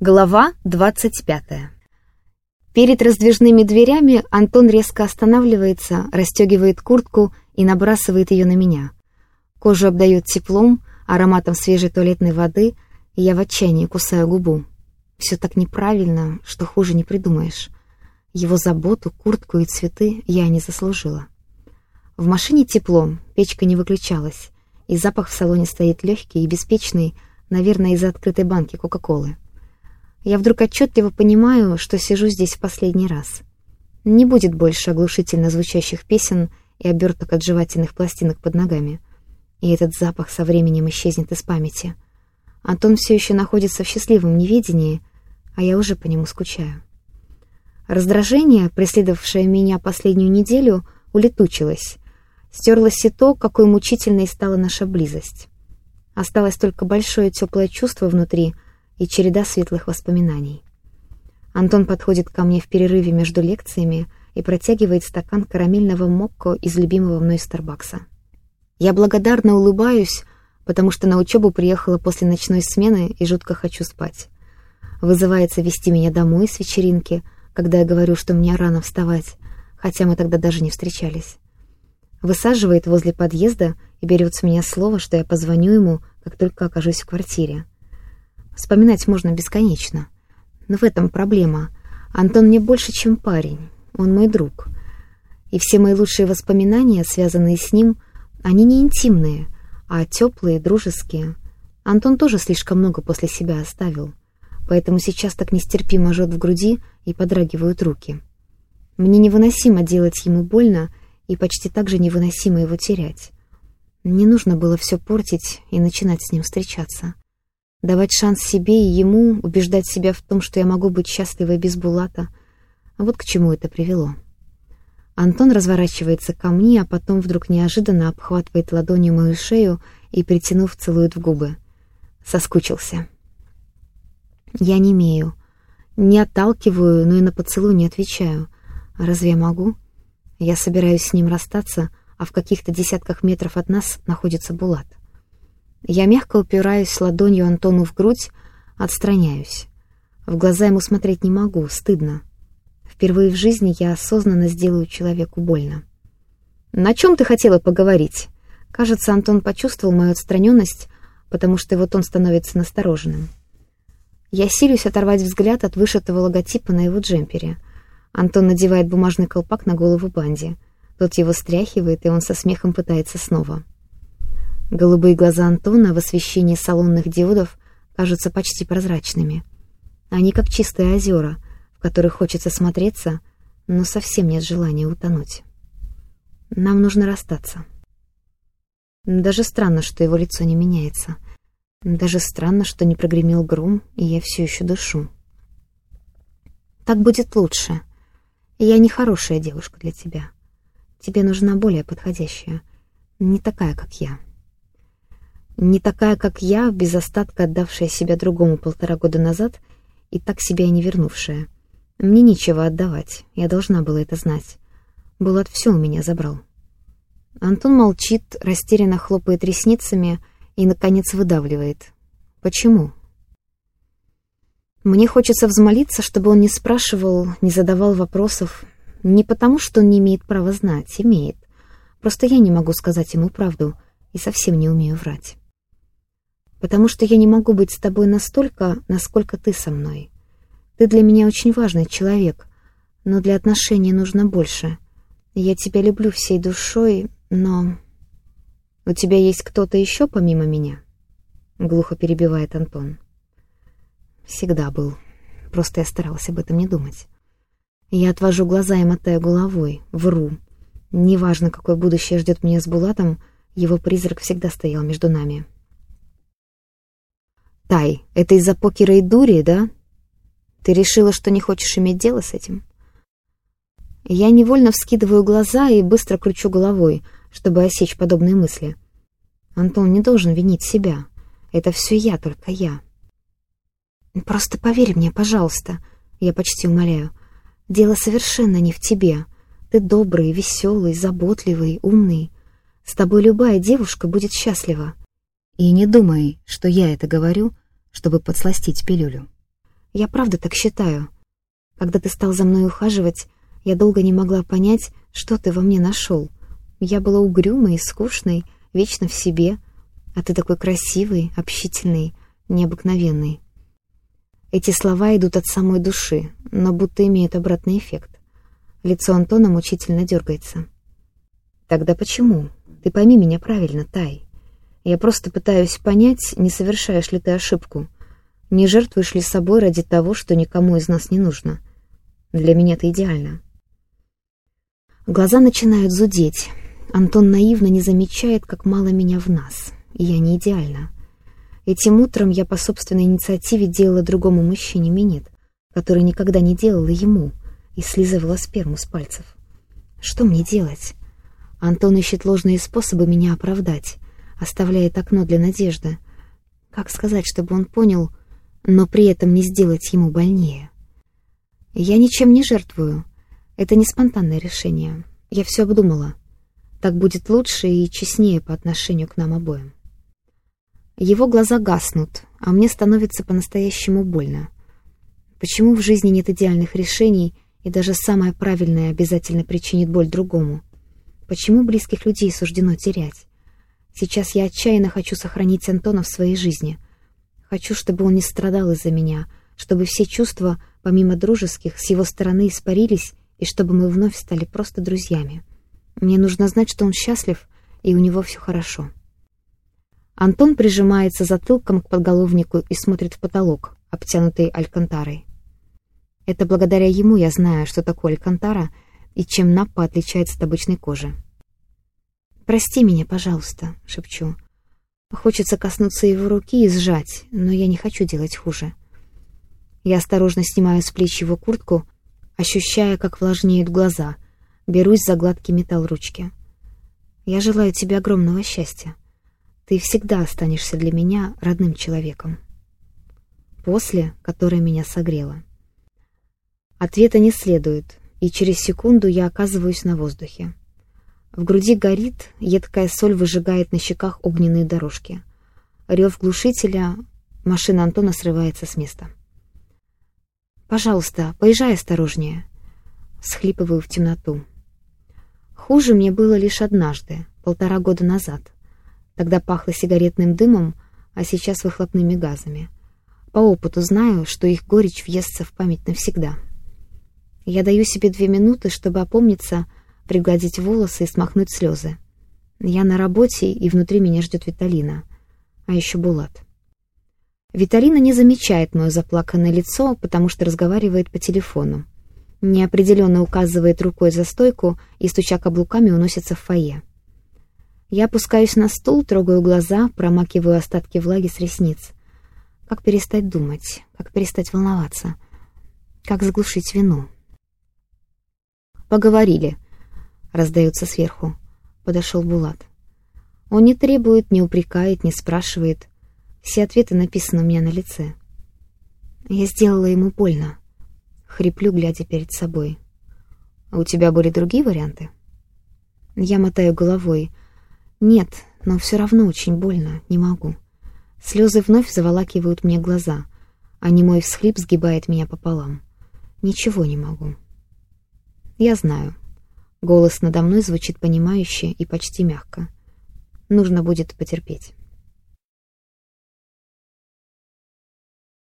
Глава 25. Перед раздвижными дверями Антон резко останавливается, расстегивает куртку и набрасывает ее на меня. Кожу обдает теплом, ароматом свежей туалетной воды, и я в отчаянии кусаю губу. Все так неправильно, что хуже не придумаешь. Его заботу, куртку и цветы я не заслужила. В машине тепло, печка не выключалась, и запах в салоне стоит легкий и беспечный, наверное, из-за открытой банки Кока-Колы. Я вдруг отчетливо понимаю, что сижу здесь в последний раз. Не будет больше оглушительно звучащих песен и оберток от жевательных пластинок под ногами. И этот запах со временем исчезнет из памяти. Антон все еще находится в счастливом неведении, а я уже по нему скучаю. Раздражение, преследовавшее меня последнюю неделю, улетучилось. Стерлось и то, какой мучительной стала наша близость. Осталось только большое теплое чувство внутри — и череда светлых воспоминаний. Антон подходит ко мне в перерыве между лекциями и протягивает стакан карамельного мокко из любимого мной Старбакса. Я благодарно улыбаюсь, потому что на учебу приехала после ночной смены и жутко хочу спать. Вызывается вести меня домой с вечеринки, когда я говорю, что мне рано вставать, хотя мы тогда даже не встречались. Высаживает возле подъезда и берет с меня слово, что я позвоню ему, как только окажусь в квартире. Вспоминать можно бесконечно. Но в этом проблема. Антон мне больше, чем парень. Он мой друг. И все мои лучшие воспоминания, связанные с ним, они не интимные, а теплые, дружеские. Антон тоже слишком много после себя оставил. Поэтому сейчас так нестерпимо жжет в груди и подрагивают руки. Мне невыносимо делать ему больно и почти так же невыносимо его терять. Не нужно было все портить и начинать с ним встречаться давать шанс себе и ему, убеждать себя в том, что я могу быть счастливой без Булата. Вот к чему это привело. Антон разворачивается ко мне, а потом вдруг неожиданно обхватывает ладонью мою шею и, притянув, целует в губы. Соскучился. Я не имею. Не отталкиваю, но и на поцелуй не отвечаю. Разве я могу? Я собираюсь с ним расстаться, а в каких-то десятках метров от нас находится Булат. Я мягко упираюсь ладонью Антону в грудь, отстраняюсь. В глаза ему смотреть не могу, стыдно. Впервые в жизни я осознанно сделаю человеку больно. «На чем ты хотела поговорить?» Кажется, Антон почувствовал мою отстраненность, потому что его тон становится настороженным. Я силюсь оторвать взгляд от вышитого логотипа на его джемпере. Антон надевает бумажный колпак на голову Банди. Тот его стряхивает, и он со смехом пытается снова. Голубые глаза Антона в освещении салонных диодов кажутся почти прозрачными. Они как чистые озера, в которых хочется смотреться, но совсем нет желания утонуть. Нам нужно расстаться. Даже странно, что его лицо не меняется. Даже странно, что не прогремел гром, и я все еще дышу. Так будет лучше. Я не хорошая девушка для тебя. Тебе нужна более подходящая, не такая, как я. Не такая, как я, без остатка отдавшая себя другому полтора года назад и так себя и не вернувшая. Мне нечего отдавать, я должна была это знать. Булат все у меня забрал. Антон молчит, растерянно хлопает ресницами и, наконец, выдавливает. «Почему?» Мне хочется взмолиться, чтобы он не спрашивал, не задавал вопросов. Не потому, что он не имеет права знать, имеет. Просто я не могу сказать ему правду и совсем не умею врать потому что я не могу быть с тобой настолько, насколько ты со мной. Ты для меня очень важный человек, но для отношений нужно больше. Я тебя люблю всей душой, но... У тебя есть кто-то еще помимо меня?» Глухо перебивает Антон. «Всегда был. Просто я старался об этом не думать. Я отвожу глаза и мотаю головой, вру. Неважно, какое будущее ждет меня с Булатом, его призрак всегда стоял между нами». «Тай, это из-за покера и дури, да? Ты решила, что не хочешь иметь дело с этим?» Я невольно вскидываю глаза и быстро кручу головой, чтобы осечь подобные мысли. Антон не должен винить себя. Это все я, только я. «Просто поверь мне, пожалуйста», — я почти умоляю. «Дело совершенно не в тебе. Ты добрый, веселый, заботливый, умный. С тобой любая девушка будет счастлива. И не думай, что я это говорю, чтобы подсластить пилюлю. Я правда так считаю. Когда ты стал за мной ухаживать, я долго не могла понять, что ты во мне нашел. Я была угрюмой и скучной, вечно в себе, а ты такой красивый, общительный, необыкновенный. Эти слова идут от самой души, но будто имеют обратный эффект. Лицо Антона мучительно дергается. «Тогда почему? Ты пойми меня правильно, Тай. Я просто пытаюсь понять, не совершаешь ли ты ошибку. Не жертвуешь ли собой ради того, что никому из нас не нужно. Для меня это идеально». Глаза начинают зудеть. Антон наивно не замечает, как мало меня в нас. И я не идеальна. Этим утром я по собственной инициативе делала другому мужчине минет, который никогда не делала ему, и слизывала сперму с пальцев. Что мне делать? Антон ищет ложные способы меня оправдать, оставляет окно для надежды. Как сказать, чтобы он понял, но при этом не сделать ему больнее? Я ничем не жертвую. Это не спонтанное решение. Я все обдумала. Так будет лучше и честнее по отношению к нам обоим. Его глаза гаснут, а мне становится по-настоящему больно. Почему в жизни нет идеальных решений, и даже самое правильное обязательно причинит боль другому? Почему близких людей суждено терять? Сейчас я отчаянно хочу сохранить Антона в своей жизни. Хочу, чтобы он не страдал из-за меня, чтобы все чувства, помимо дружеских, с его стороны испарились, и чтобы мы вновь стали просто друзьями. Мне нужно знать, что он счастлив, и у него все хорошо. Антон прижимается затылком к подголовнику и смотрит в потолок, обтянутый алькантарой. Это благодаря ему я знаю, что такое алькантара и чем напа отличается от обычной кожи. «Прости меня, пожалуйста», — шепчу. Хочется коснуться его руки и сжать, но я не хочу делать хуже. Я осторожно снимаю с плеч его куртку, ощущая, как влажнеют глаза, берусь за гладкий металл ручки. «Я желаю тебе огромного счастья». Ты всегда останешься для меня родным человеком. После, которая меня согрела. Ответа не следует, и через секунду я оказываюсь на воздухе. В груди горит, едкая соль выжигает на щеках огненные дорожки. Рев глушителя, машина Антона срывается с места. «Пожалуйста, поезжай осторожнее», — схлипываю в темноту. Хуже мне было лишь однажды, полтора года назад. Тогда пахло сигаретным дымом, а сейчас выхлопными газами. По опыту знаю, что их горечь въестся в память навсегда. Я даю себе две минуты, чтобы опомниться, пригладить волосы и смахнуть слезы. Я на работе, и внутри меня ждет Виталина. А еще Булат. Виталина не замечает мое заплаканное лицо, потому что разговаривает по телефону. Неопределенно указывает рукой за стойку и, стуча каблуками, уносится в фойе. Я опускаюсь на стул, трогаю глаза, промакиваю остатки влаги с ресниц. Как перестать думать? Как перестать волноваться? Как заглушить вину? «Поговорили», — раздается сверху. Подошел Булат. Он не требует, не упрекает, не спрашивает. Все ответы написаны у меня на лице. Я сделала ему больно. Хриплю, глядя перед собой. «А у тебя были другие варианты?» Я мотаю головой — нет, но все равно очень больно, не могу. Слезы вновь заволакивают мне глаза, а немой всхлип сгибает меня пополам. Ничего не могу. Я знаю. Голос надо мной звучит понимающе и почти мягко. Нужно будет потерпеть.